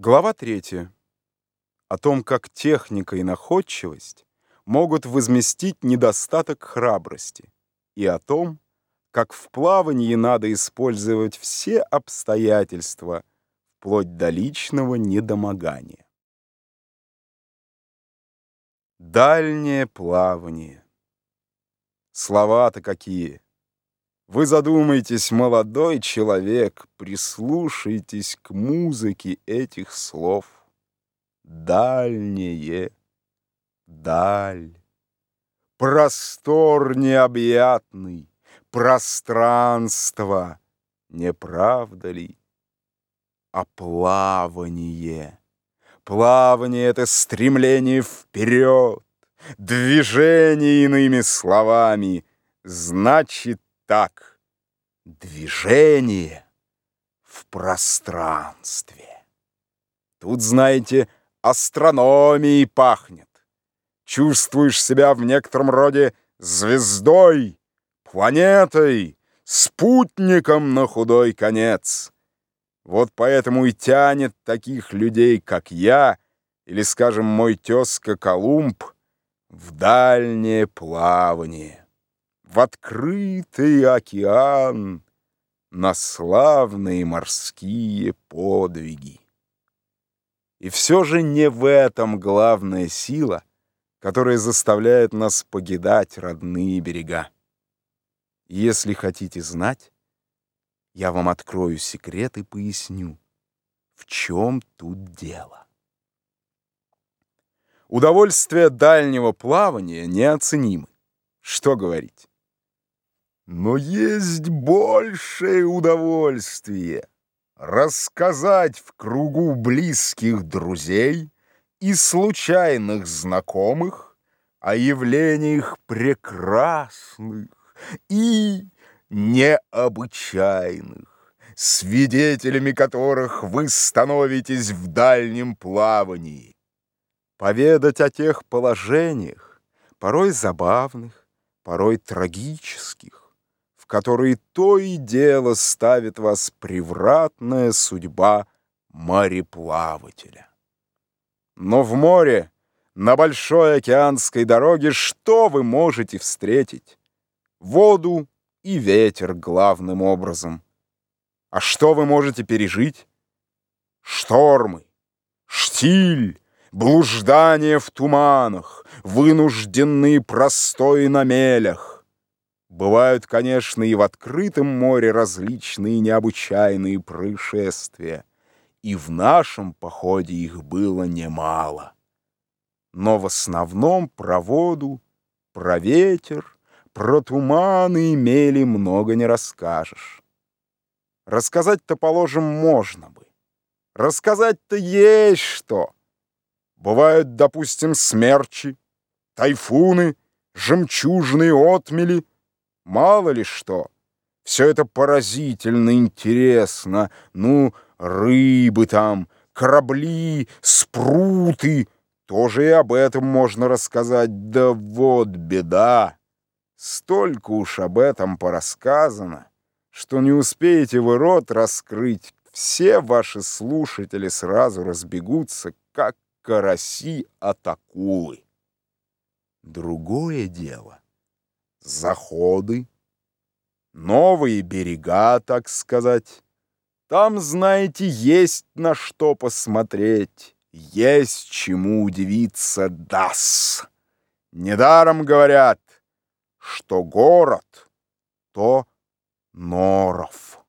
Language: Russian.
Глава 3. О том, как техника и находчивость могут возместить недостаток храбрости, и о том, как в плавании надо использовать все обстоятельства, вплоть до личного недомогания. Дальнее плавание. Слова-то какие! Вы задумайтесь, молодой человек, прислушайтесь к музыке этих слов. Дальнее, даль, простор необъятный, пространство, не правда ли? А плавание, плавание — это стремление вперед, движение иными словами, значит, так, движение в пространстве. Тут, знаете, астрономией пахнет. Чувствуешь себя в некотором роде звездой, планетой, спутником на худой конец. Вот поэтому и тянет таких людей, как я, или, скажем, мой тезка Колумб, в дальнее плавание в открытый океан на славные морские подвиги. И все же не в этом главная сила, которая заставляет нас погидать родные берега. Если хотите знать, я вам открою секрет и поясню, в чем тут дело. Удовольствие дальнего плавания неоценимо. Что говорить? Но есть большее удовольствие рассказать в кругу близких друзей и случайных знакомых о явлениях прекрасных и необычайных, свидетелями которых вы становитесь в дальнем плавании. Поведать о тех положениях, порой забавных, порой трагических, которые то и дело ставит вас превратная судьба мореплавателя. Но в море, на большой океанской дороге, что вы можете встретить? Воду и ветер главным образом. А что вы можете пережить? Штормы, штиль, блуждание в туманах, вынужденные простои на мелях, Бывают, конечно, и в открытом море различные необычайные происшествия, и в нашем походе их было немало. Но в основном про воду, про ветер, про туманы имели много не расскажешь. Рассказать-то, положим, можно бы. Рассказать-то есть что. Бывают, допустим, смерчи, тайфуны, жемчужные отмели — Мало ли что. Все это поразительно интересно. Ну, рыбы там, корабли, спруты. Тоже и об этом можно рассказать. Да вот беда. Столько уж об этом порассказано, что не успеете вы рот раскрыть. Все ваши слушатели сразу разбегутся, как караси от акулы. Другое дело — заходы, новые берега, так сказать. Там, знаете, есть на что посмотреть, есть чему удивиться, дас. Недаром говорят, что город — то Норов.